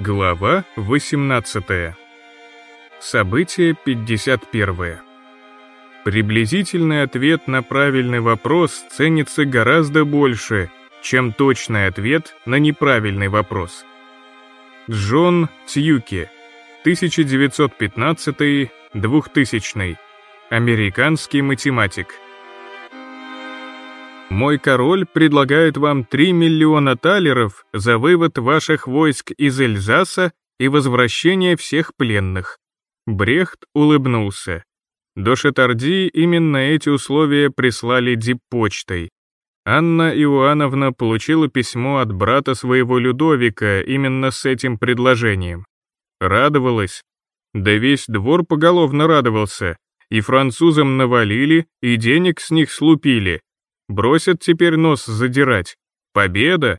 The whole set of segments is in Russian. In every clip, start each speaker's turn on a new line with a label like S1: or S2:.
S1: Глава 18. Событие 51. Приблизительный ответ на правильный вопрос ценится гораздо больше, чем точный ответ на неправильный вопрос. Джон Тьюки, 1915-2000, американский математик. Мой король предлагает вам 3 миллиона талеров за вывод ваших войск из Эльзаса и возвращение всех пленных. Брехт улыбнулся. До Шатарди именно эти условия прислали диппочтой. Анна Иоанновна получила письмо от брата своего Людовика именно с этим предложением. Радовалась. Да весь двор поголовно радовался. И французам навалили, и денег с них слупили, Бросят теперь нос задирать. Победа!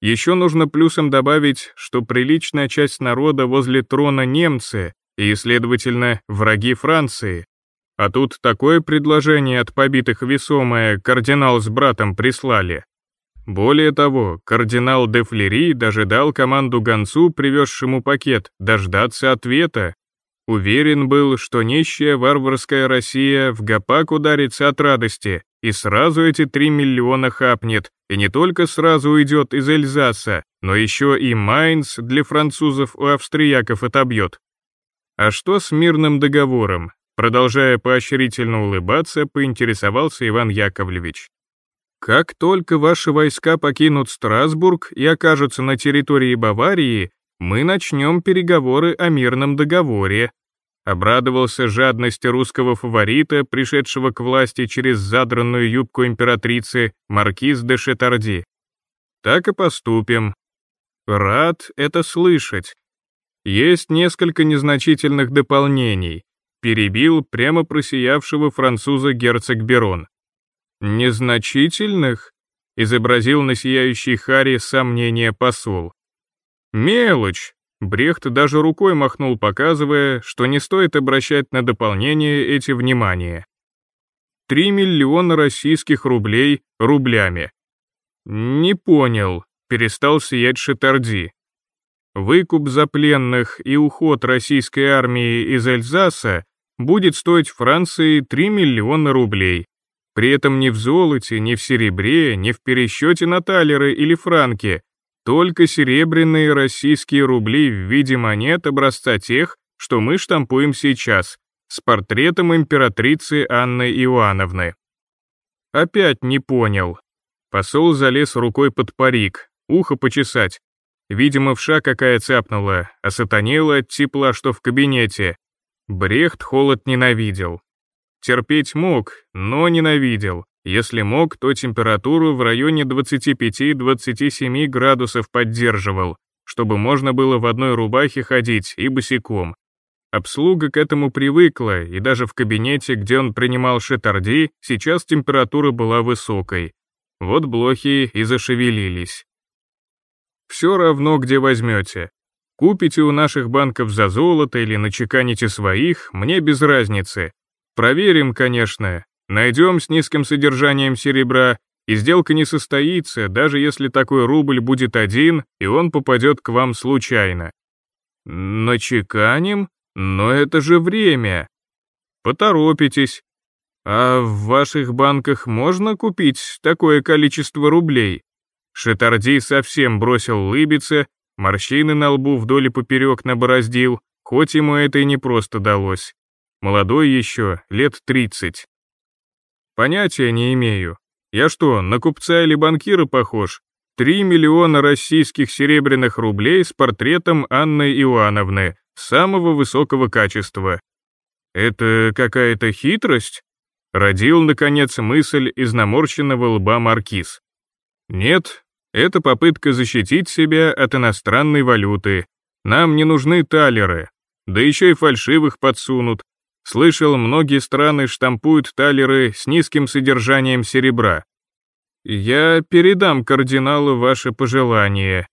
S1: Еще нужно плюсом добавить, что приличная часть народа возле трона немцы и, следовательно, враги Франции. А тут такое предложение от побитых весомое кардинал с братом прислали. Более того, кардинал де Флери даже дал команду гонцу, привезшему пакет, дождаться ответа. Уверен был, что нищая варварская Россия в гопак ударится от радости, и сразу эти три миллиона хапнет, и не только сразу уйдет из Эльзаса, но еще и Майнц для французов у австрияков отобьет. А что с мирным договором? Продолжая поощрительно улыбаться, поинтересовался Иван Яковлевич. Как только ваши войска покинут Страсбург и окажутся на территории Баварии, мы начнем переговоры о мирном договоре, обрадовался жадности русского фаворита, пришедшего к власти через задранную юбку императрицы, маркиз де Шетарди. Так и поступим. Рад это слышать. Есть несколько незначительных дополнений, перебил прямо просиявшего француза герцог Берон. Незначительных? изобразил на сияющей харе сомнение посол. Мелочь, Брехт даже рукой махнул, показывая, что не стоит обращать на дополнение эти внимания. Три миллиона российских рублей рублями. Не понял, перестал сиять Шатарди. Выкуп за пленных и уход российской армии из Эльзаса будет стоить Франции 3 миллиона рублей. При этом ни в золоте, ни в серебре, ни в пересчете на талеры или франки, только серебряные российские рубли в виде монет образца тех, что мы штампуем сейчас, с портретом императрицы Анны Иоанновны. Опять не понял. Посол залез рукой под парик, ухо почесать. Видимо, вша какая цапнула, а сатанела от тепла, что в кабинете. Брехт холод ненавидел. Терпеть мог, но ненавидел. Если мог, то температуру в районе 25-27 градусов поддерживал, чтобы можно было в одной рубахе ходить и босиком. Обслуга к этому привыкла, и даже в кабинете, где он принимал шетарди, сейчас температура была высокой. Вот блохи и зашевелились. Все равно, где возьмете. Купите у наших банков за золото или начеканите своих, мне без разницы. Проверим, конечно, Найдем с низким содержанием серебра, и сделка не состоится, даже если такой рубль будет один, и он попадет к вам случайно. Начеканим? Но это же время. Поторопитесь. А в ваших банках можно купить такое количество рублей? Шатарди совсем бросил лыбиться, морщины на лбу вдоль и поперек набороздил, хоть ему это и не просто далось. Молодой еще, лет тридцать. Понятия не имею. Я что, на купца или банкира похож? Три миллиона российских серебряных рублей с портретом Анны Иоанновны, самого высокого качества. Это какая-то хитрость? Родил, наконец, мысль из наморщенного лба маркиз. Нет, это попытка защитить себя от иностранной валюты. Нам не нужны талеры. Да еще и фальшивых подсунут, Слышал, многие страны штампуют талеры с низким содержанием серебра. Я передам кардиналу ваше пожелание.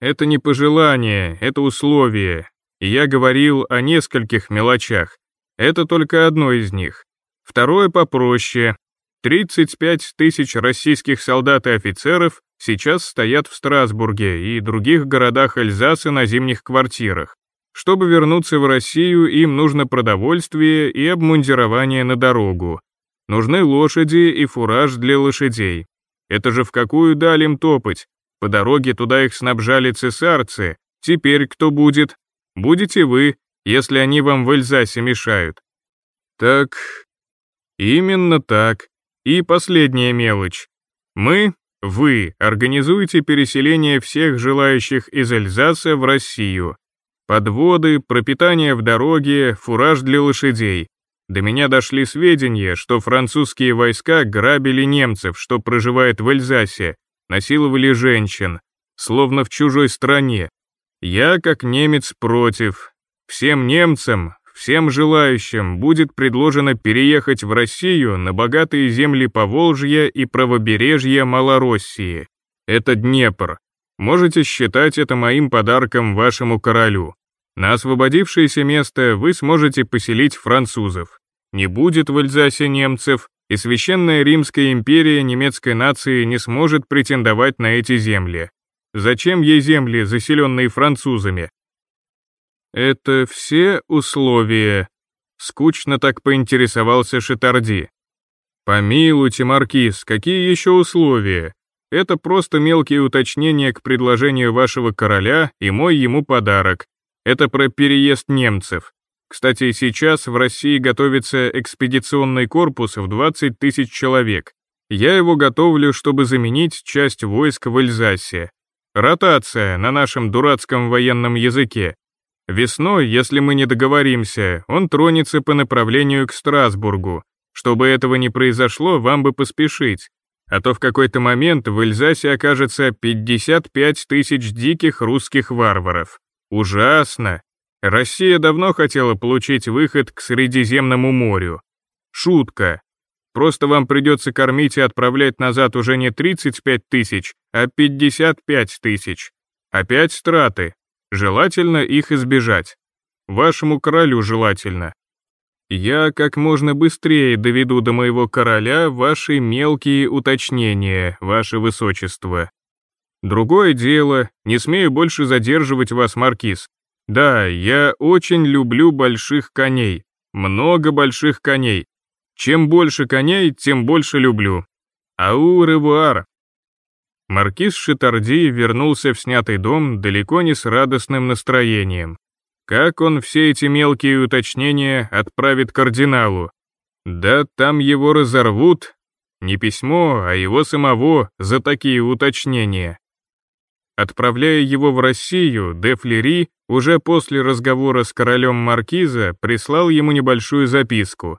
S1: Это не пожелание, это условие. И я говорил о нескольких мелочах. Это только одно из них. Второе попроще. 35 тысяч российских солдат и офицеров сейчас стоят в Страсбурге и других городах Эльзаса на зимних квартирах. Чтобы вернуться в Россию, им нужно продовольствие и обмундирование на дорогу. Нужны лошади и фураж для лошадей. Это же в какую даль им топать? По дороге туда их снабжали цесарцы. Теперь кто будет? Будете вы, если они вам в Эльзасе мешают. Так, именно так. И последняя мелочь. Мы, вы, организуете переселение всех желающих из Эльзаса в Россию. Подводы, пропитание в дороге, фураж для лошадей. До меня дошли сведения, что французские войска грабили немцев, что проживает в Эльзасе, насиловали женщин, словно в чужой стране. Я, как немец, против. Всем немцам, всем желающим будет предложено переехать в Россию на богатые земли Поволжья и правобережья Малороссии. Это Днепр. Можете считать это моим подарком вашему королю. На освободившееся место вы сможете поселить французов. Не будет в Эльзасе немцев, и Священная Римская империя немецкой нации не сможет претендовать на эти земли. Зачем ей земли, заселенные французами? Это все условия. Скучно так поинтересовался Шитарди. Помилуйте, Маркиз, какие еще условия? Это просто мелкие уточнения к предложению вашего короля и мой ему подарок. Это про переезд немцев. Кстати, сейчас в России готовится экспедиционный корпус в 20 тысяч человек. Я его готовлю, чтобы заменить часть войск в Эльзасе. Ротация на нашем дурацком военном языке. Весной, если мы не договоримся, он тронется по направлению к Страсбургу. Чтобы этого не произошло, вам бы поспешить. А то в какой-то момент в Эльзасе окажется 55 тысяч диких русских варваров. Ужасно. Россия давно хотела получить выход к Средиземному морю. Шутка. Просто вам придется кормить и отправлять назад уже не 35 тысяч, а 55 тысяч. Опять страты, Желательно их избежать. Вашему королю желательно. Я как можно быстрее доведу до моего короля ваши мелкие уточнения, ваше высочество. Другое дело, не смею больше задерживать вас, маркиз. Да, я очень люблю больших коней, много больших коней. Чем больше коней, тем больше люблю. Ау, ревуар. Маркиз Шитарди вернулся в снятый дом далеко не с радостным настроением. Как он все эти мелкие уточнения отправит кардиналу? Да там его разорвут. Не письмо, а его самого за такие уточнения. Отправляя его в Россию, де Флери уже после разговора с королем Маркиза прислал ему небольшую записку.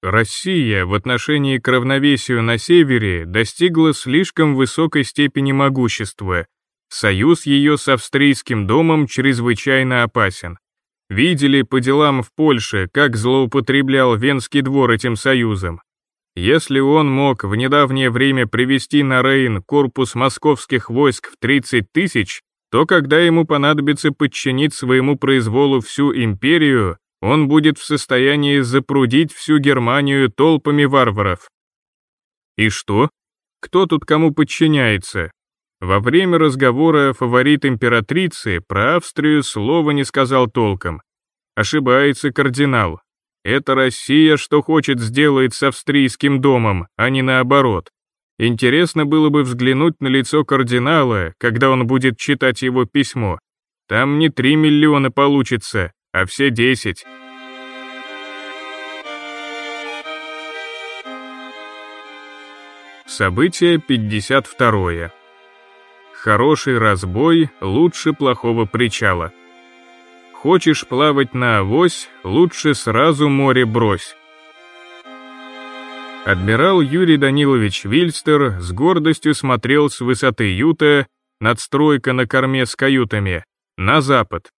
S1: Россия в отношении к равновесию на севере достигла слишком высокой степени могущества. Союз ее с австрийским домом чрезвычайно опасен. Видели по делам в Польше, как злоупотреблял Венский двор этим союзом. Если он мог в недавнее время привести на Рейн корпус московских войск в 30 тысяч, то когда ему понадобится подчинить своему произволу всю империю, он будет в состоянии запрудить всю Германию толпами варваров. И что? Кто тут кому подчиняется? Во время разговора фаворит императрицы про Австрию слова не сказал толком. Ошибается кардинал. Это Россия, что хочет, сделать с австрийским домом, а не наоборот. Интересно было бы взглянуть на лицо кардинала, когда он будет читать его письмо. Там не три миллиона получится, а все десять. Событие 52. Хороший разбой лучше плохого причала. Хочешь плавать на авось, лучше сразу море брось. Адмирал Юрий Данилович Вильстер с гордостью смотрел с высоты юта, надстройка на корме с каютами, на запад.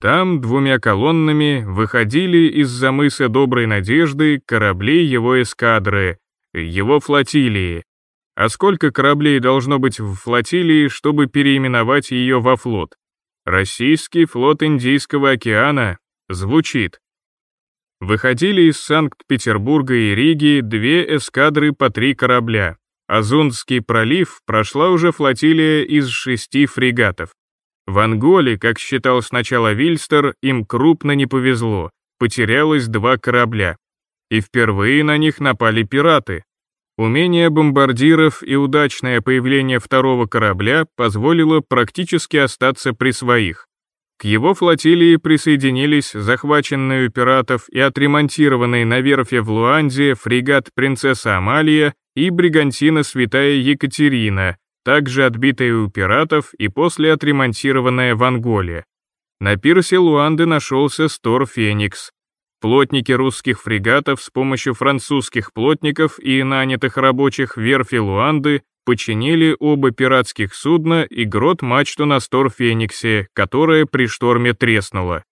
S1: Там двумя колоннами выходили из-за мыса Доброй Надежды корабли его эскадры, его флотилии. А сколько кораблей должно быть в флотилии, чтобы переименовать ее во флот? Российский флот Индийского океана звучит. Выходили из Санкт-Петербурга и Риги две эскадры по три корабля. Азунский пролив прошла уже флотилия из шести фрегатов. В Анголе, как считал сначала Вильстер, им крупно не повезло, потерялось два корабля. И впервые на них напали пираты. Умение бомбардиров и удачное появление второго корабля позволило практически остаться при своих. К его флотилии присоединились захваченные у пиратов и отремонтированный на верфи в Луанде фрегат «Принцесса Амалия» и бригантина «Святая Екатерина», также отбитая у пиратов и после отремонтированная в Анголе. На пирсе Луанды нашелся стор «Феникс». Плотники русских фрегатов с помощью французских плотников и нанятых рабочих верфи Луанды починили оба пиратских судна и грот-мачту на Стор-Фениксе, которая при шторме треснула.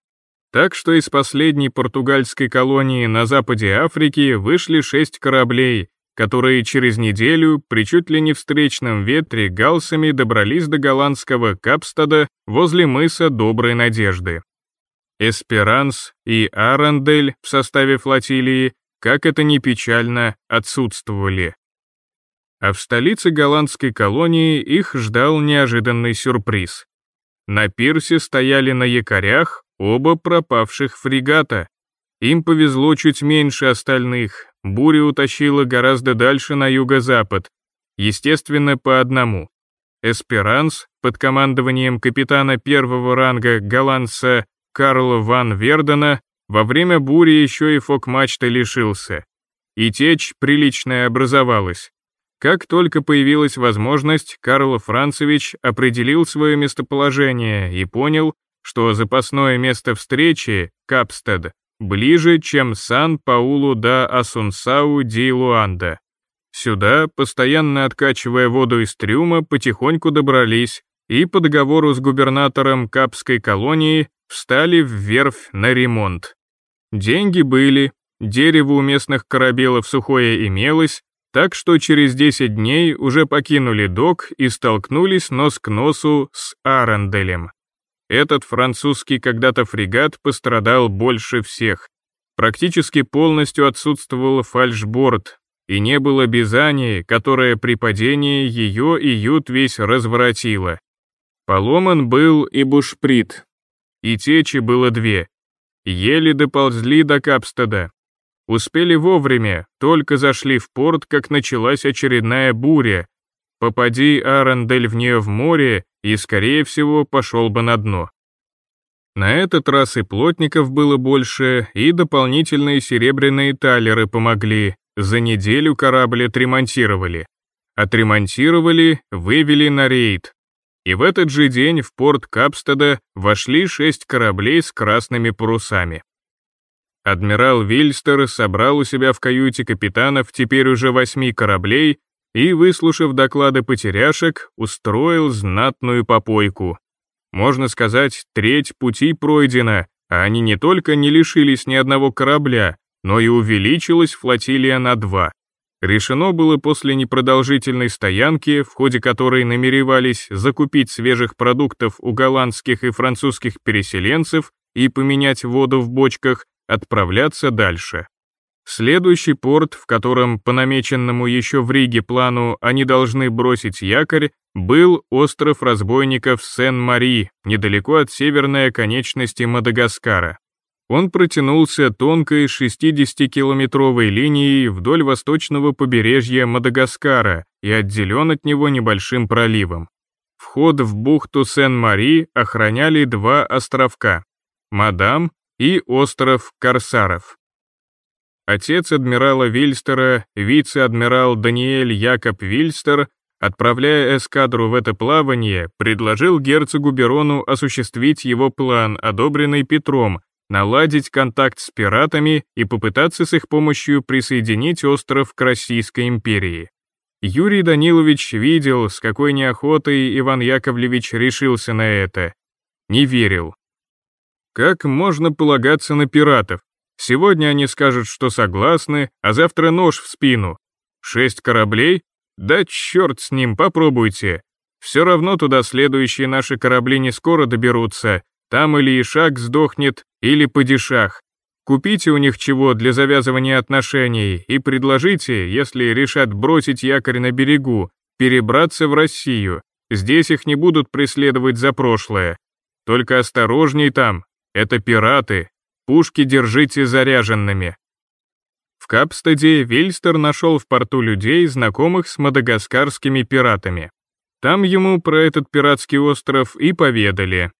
S1: Так что из последней португальской колонии на западе Африки вышли шесть кораблей, которые через неделю при чуть ли не встречном ветре галсами добрались до голландского Капстада возле мыса Доброй Надежды. Эсперанс и Арандель в составе флотилии, как это ни печально, отсутствовали а в столице голландской колонии их ждал неожиданный сюрприз. На пирсе стояли на якорях оба пропавших фрегата. Им повезло чуть меньше остальных, буря утащила гораздо дальше на юго-запад, естественно, по одному. Эсперанс под командованием капитана первого ранга голландца Карла ван Вердена во время бури еще и фок-мачты лишился. И течь приличная образовалась. Как только появилась возможность, Карл Францевич определил свое местоположение и понял, что запасное место встречи, Капстед, ближе, чем Сан-Паулу да Асунсау ди Луанда. Сюда, постоянно откачивая воду из трюма, потихоньку добрались и по договору с губернатором Капской колонии встали в верфь на ремонт. Деньги были, дерево у местных корабелов сухое имелось, так что через 10 дней уже покинули док и столкнулись нос к носу с Аранделем. Этот французский когда-то фрегат пострадал больше всех. Практически полностью отсутствовал фальшборд, и не было бизани, которое при падении ее и ют весь разворотило. Поломан был и бушприт, и течи было две. Еле доползли до Капстеда, Успели вовремя, только зашли в порт, как началась очередная буря. Попади Арандель в нее в море, и, скорее всего, пошел бы на дно. На этот раз и плотников было больше, и дополнительные серебряные талеры помогли. За неделю корабль отремонтировали. Отремонтировали, вывели на рейд. И в этот же день в порт Капстеда вошли шесть кораблей с красными парусами. Адмирал Вильстер собрал у себя в каюте капитанов теперь уже восьми кораблей и, выслушав доклады потеряшек, устроил знатную попойку. Можно сказать, треть пути пройдена, а они не только не лишились ни одного корабля, но и увеличилась флотилия на два. Решено было после непродолжительной стоянки, в ходе которой намеревались закупить свежих продуктов у голландских и французских переселенцев и поменять воду в бочках, отправляться дальше. Следующий порт, в котором по намеченному еще в Риге плану они должны бросить якорь, был остров разбойников Сен-Мари, недалеко от северной оконечности Мадагаскара. Он протянулся тонкой 60-километровой линией вдоль восточного побережья Мадагаскара и отделен от него небольшим проливом. Вход в бухту Сен-Мари охраняли два островка — Мадам и остров Корсаров. Отец адмирала Вильстера, вице-адмирал Даниэль Якоб Вильстер, отправляя эскадру в это плавание, предложил герцогу Берону осуществить его план, одобренный Петром, наладить контакт с пиратами и попытаться с их помощью присоединить остров к Российской империи. Юрий Данилович видел, с какой неохотой Иван Яковлевич решился на это. Не верил, как можно полагаться на пиратов? Сегодня они скажут, что согласны, а завтра нож в спину. Шесть кораблей? Да черт с ним, попробуйте. Все равно туда следующие наши корабли не скоро доберутся. Там или Ишак сдохнет, или Падишах. Купите у них чего для завязывания отношений и предложите, если решат бросить якорь на берегу, перебраться в Россию. Здесь их не будут преследовать за прошлое. Только осторожней там, это пираты. Пушки держите заряженными. В Капстеде Вильстер нашел в порту людей, знакомых с мадагаскарскими пиратами. Там ему про этот пиратский остров и поведали.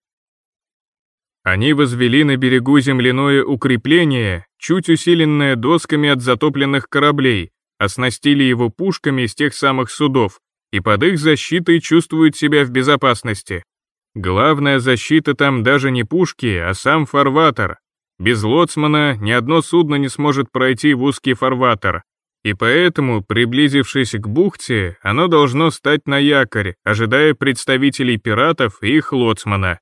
S1: Они возвели на берегу земляное укрепление, чуть усиленное досками от затопленных кораблей, оснастили его пушками из тех самых судов, и под их защитой чувствуют себя в безопасности. Главная защита там даже не пушки, а сам фарватер. Без лоцмана ни одно судно не сможет пройти в узкий фарватер, и поэтому, приблизившись к бухте, оно должно стать на якорь, ожидая представителей пиратов и их лоцмана.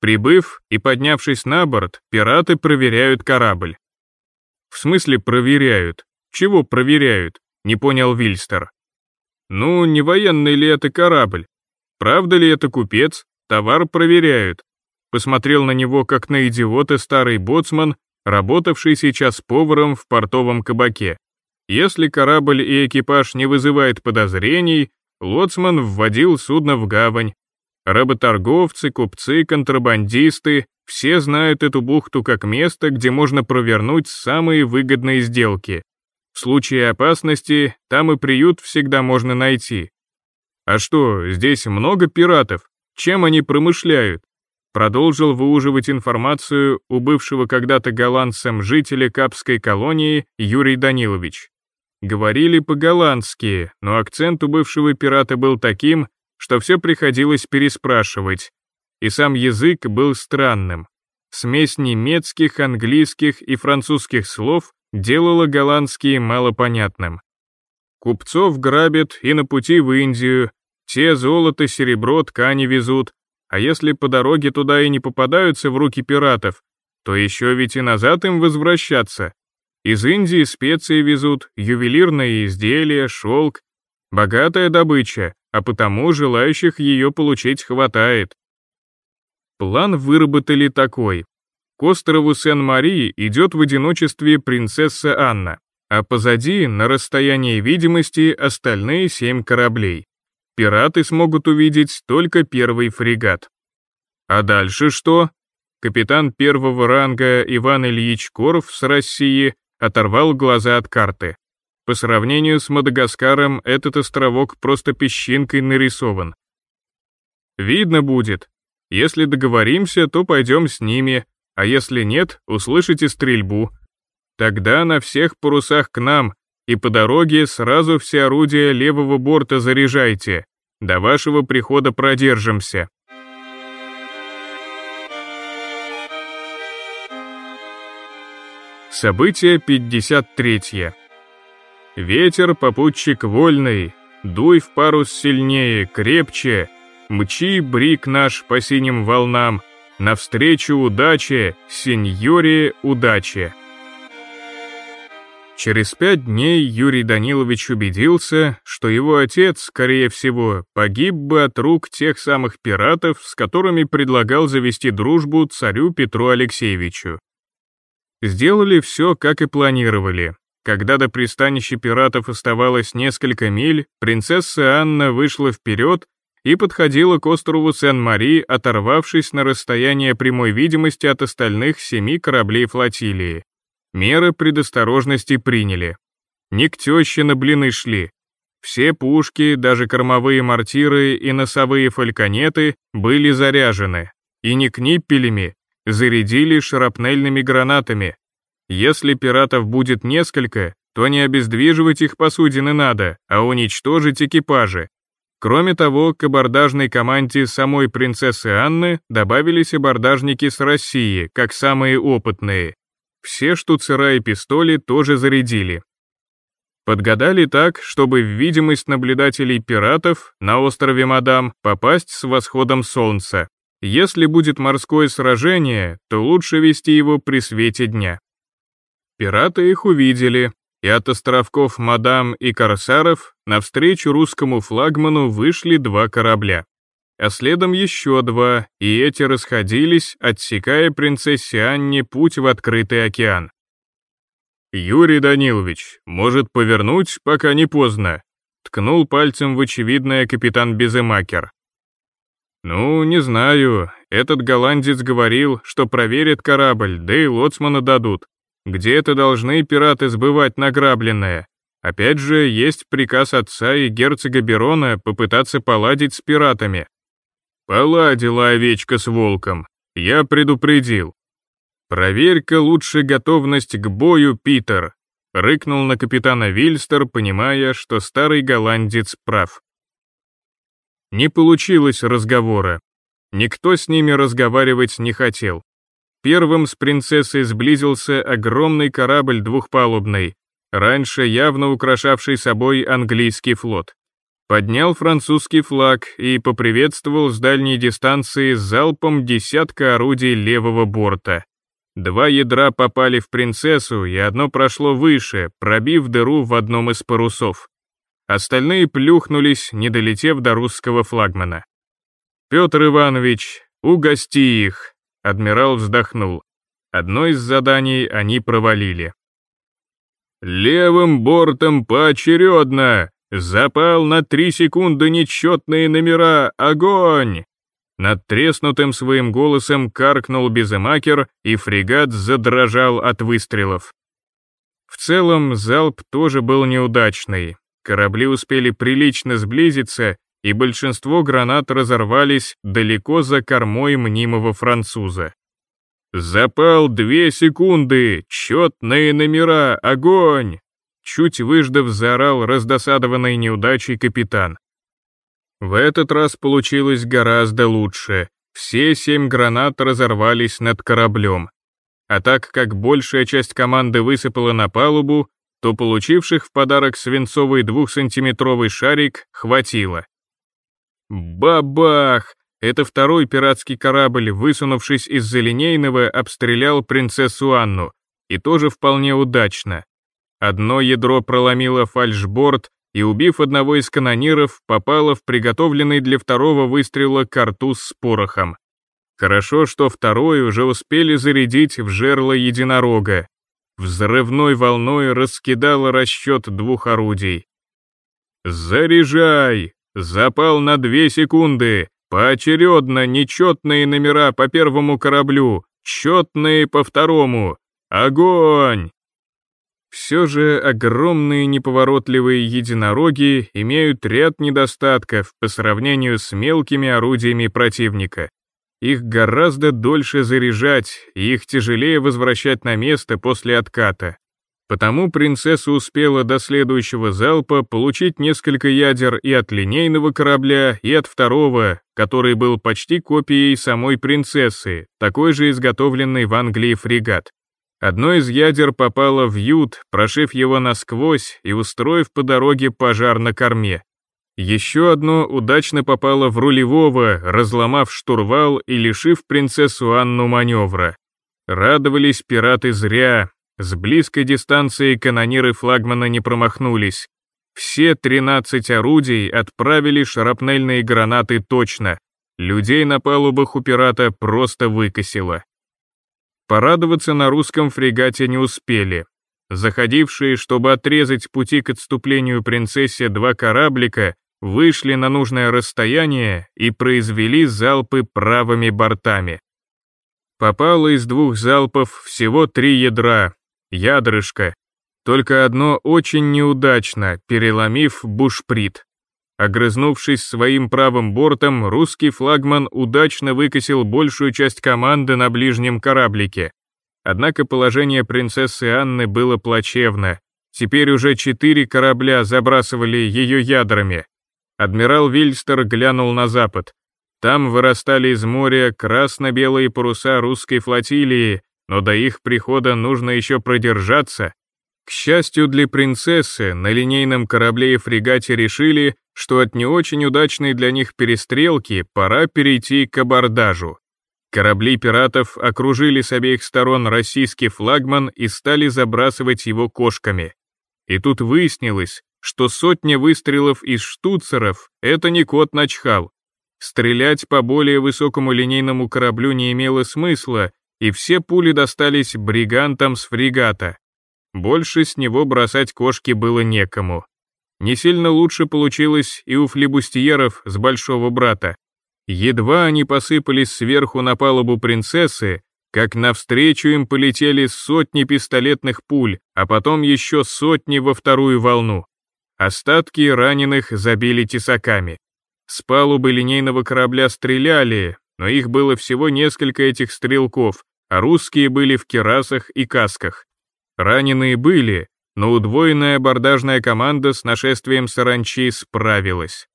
S1: Прибыв и поднявшись на борт, пираты проверяют корабль. В смысле проверяют? Чего проверяют? Не понял Вильстер. Ну, не военный ли это корабль? Правда ли это купец? Товар проверяют. Посмотрел на него как на идиота старый боцман, работавший сейчас поваром в портовом кабаке. Если корабль и экипаж не вызывает подозрений, лоцман вводил судно в гавань, Работорговцы, купцы, контрабандисты — все знают эту бухту как место, где можно провернуть самые выгодные сделки. В случае опасности там и приют всегда можно найти. А что, здесь много пиратов? Чем они промышляют? Продолжил выуживать информацию у бывшего когда-то голландцем жителя Капской колонии Юрий Данилович. Говорили по-голландски, но акцент у бывшего пирата был таким, что все приходилось переспрашивать, и сам язык был странным. Смесь немецких, английских и французских слов делала голландский малопонятным. Купцов грабят и на пути в Индию, те золото, серебро, ткани везут, а если по дороге туда и не попадаются в руки пиратов, то еще ведь и назад им возвращаться. Из Индии специи везут, ювелирные изделия, шелк, богатая добыча, а потому желающих ее получить хватает. План выработали такой. К острову Сен-Мари идет в одиночестве принцесса Анна, а позади, на расстоянии видимости, остальные семь кораблей. Пираты смогут увидеть только первый фрегат. А дальше что? Капитан первого ранга Иван Ильич Корф с России оторвал глаза от карты. По сравнению с Мадагаскаром этот островок просто песчинкой нарисован. Видно будет. Если договоримся, то пойдем с ними, а если нет, услышите стрельбу. Тогда на всех парусах к нам, и по дороге сразу все орудия левого борта заряжайте. До вашего прихода продержимся. Событие 53. Ветер, попутчик вольный, дуй в парус сильнее, крепче, мчи брик наш по синим волнам, навстречу удаче, сеньоре удаче. Через пять дней Юрий Данилович убедился, что его отец, скорее всего, погиб бы от рук тех самых пиратов, с которыми предлагал завести дружбу царю Петру Алексеевичу. Сделали все, как и планировали. Когда до пристанища пиратов оставалось несколько миль, принцесса Анна вышла вперед и подходила к острову Сен-Мари, оторвавшись на расстояние прямой видимости от остальных семи кораблей флотилии. Меры предосторожности приняли. Не к теще на блины шли. Все пушки, даже кормовые мортиры и носовые фальконеты были заряжены. И не книппелями, зарядили шрапнельными гранатами, если пиратов будет несколько, то не обездвиживать их посудины надо, а уничтожить экипажи. Кроме того, к абордажной команде самой принцессы Анны добавились абордажники с России, как самые опытные. Все штуцера и пистоли тоже зарядили. Подгадали так, чтобы в видимость наблюдателей пиратов на острове Мадам попасть с восходом солнца. Если будет морское сражение, то лучше вести его при свете дня. Пираты их увидели, и от островков Мадам и Корсаров навстречу русскому флагману вышли два корабля. А следом еще два, и эти расходились, отсекая принцессе Анне путь в открытый океан. «Юрий Данилович, может повернуть, пока не поздно?» Ткнул пальцем в очевидное капитан Беземакер. «Ну, не знаю. Этот голландец говорил, что проверит корабль, да и лоцмана дадут. Где-то должны пираты сбывать награбленное. Опять же, есть приказ отца и герцога Берона попытаться поладить с пиратами. Поладила овечка с волком. Я предупредил. Проверь-ка лучше готовность к бою, Питер, рыкнул на капитана Вильстер, понимая, что старый голландец прав. Не получилось разговора. Никто с ними разговаривать не хотел. Первым с принцессой сблизился огромный корабль двухпалубный, раньше явно украшавший собой английский флот. Поднял французский флаг и поприветствовал с дальней дистанции залпом десятка орудий левого борта. Два ядра попали в принцессу, и одно прошло выше, пробив дыру в одном из парусов. Остальные плюхнулись, не долетев до русского флагмана. «Петр Иванович, угости их!» Адмирал вздохнул. Одно из заданий они провалили. «Левым бортом поочередно! Запал на три секунды нечетные номера! Огонь!» Над треснутым своим голосом каркнул Беземакер, и фрегат задрожал от выстрелов. В целом, залп тоже был неудачный. Корабли успели прилично сблизиться, и большинство гранат разорвались далеко за кормой мнимого француза. «Запал две секунды! Четные номера! Огонь!» Чуть выждав, заорал раздосадованный неудачей капитан. В этот раз получилось гораздо лучше. Все семь гранат разорвались над кораблем. А так как большая часть команды высыпала на палубу, то получивших в подарок свинцовый двухсантиметровый шарик хватило. Бабах! Это второй пиратский корабль, высунувшись из-за линейного, обстрелял принцессу Анну, и тоже вполне удачно. Одно ядро проломило фальшборд и, убив одного из канониров, попало в приготовленный для второго выстрела картуз с порохом. Хорошо, что второй уже успели зарядить в жерло единорога. Взрывной волной раскидало расчет двух орудий. «Заряжай!» Запал на две секунды. Поочередно нечетные номера по первому кораблю, четные по второму. Огонь! Все же огромные неповоротливые единороги имеют ряд недостатков по сравнению с мелкими орудиями противника. Их гораздо дольше заряжать, и их тяжелее возвращать на место после отката. Потому принцесса успела до следующего залпа получить несколько ядер и от линейного корабля, и от второго, который был почти копией самой принцессы, такой же изготовленный в Англии фрегат. Одно из ядер попало в ют, прошив его насквозь и устроив по дороге пожар на корме. Еще одно удачно попало в рулевого, разломав штурвал и лишив принцессу Анну маневра. Радовались пираты зря, с близкой дистанции канониры флагмана не промахнулись. Все 13 орудий отправили шарапнельные гранаты точно. Людей на палубах у пирата просто выкосило. Порадоваться на русском фрегате не успели. Заходившие, чтобы отрезать пути к отступлению принцессе два кораблика, вышли на нужное расстояние и произвели залпы правыми бортами. Попало из двух залпов всего три ядра, ядрышко. Только одно очень неудачно, переломив бушприт. Огрызнувшись своим правым бортом, русский флагман удачно выкосил большую часть команды на ближнем кораблике. Однако положение принцессы Анны было плачевно. Теперь уже четыре корабля забрасывали ее ядрами. Адмирал Вильстер глянул на запад. Там вырастали из моря красно-белые паруса русской флотилии, но до их прихода нужно еще продержаться. К счастью для принцессы, на линейном корабле и фрегате решили, что от не очень удачной для них перестрелки пора перейти к абордажу. Корабли пиратов окружили с обеих сторон российский флагман и стали забрасывать его кошками. И тут выяснилось, что сотня выстрелов из штуцеров — это не кот начхал. Стрелять по более высокому линейному кораблю не имело смысла, и все пули достались бригантам с фрегата. больше с него бросать кошки было некому. Не сильно лучше получилось и у флебустьеров с большого брата. Едва они посыпались сверху на палубу принцессы, как навстречу им полетели сотни пистолетных пуль, а потом еще сотни во вторую волну. Остатки раненых забили тесаками. С палубы линейного корабля стреляли, но их было всего несколько этих стрелков, а русские были в керасах и касках. Раненые были, но удвоенная абордажная команда с нашествием саранчи справилась.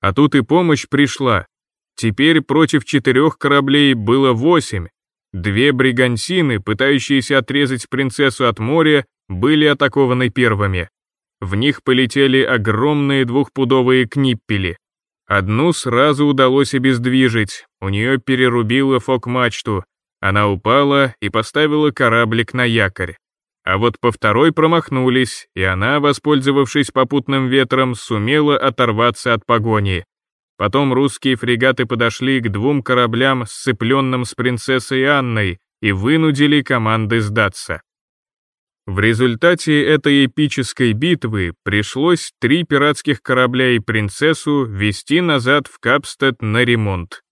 S1: А тут и помощь пришла. Теперь против четырех кораблей было восемь. Две бригантины, пытающиеся отрезать принцессу от моря, были атакованы первыми. В них полетели огромные двухпудовые книппели. Одну сразу удалось обездвижить, у нее перерубило фок-мачту, она упала и поставила кораблик на якорь. А вот по второй промахнулись, и она, воспользовавшись попутным ветром, сумела оторваться от погони. Потом русские фрегаты подошли к двум кораблям, сцепленным с принцессой Анной, и вынудили команды сдаться. В результате этой эпической битвы пришлось три пиратских корабля и принцессу вести назад в Капстед на ремонт.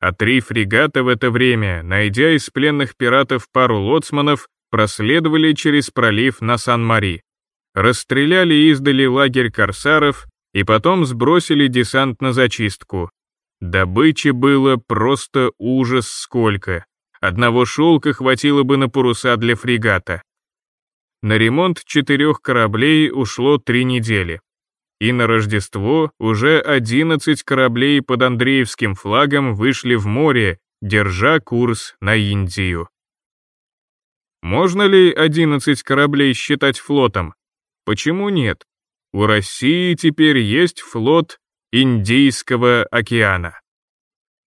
S1: А три фрегата в это время, найдя из пленных пиратов пару лоцманов, проследовали через пролив на Сан-Мари. Расстреляли издали лагерь корсаров и потом сбросили десант на зачистку. Добычи было просто ужас сколько. Одного шелка хватило бы на паруса для фрегата. На ремонт четырех кораблей ушло три недели. И на Рождество уже 11 кораблей под Андреевским флагом вышли в море, держа курс на Индию. Можно ли 11 кораблей считать флотом? Почему нет? У России теперь есть флот Индийского океана.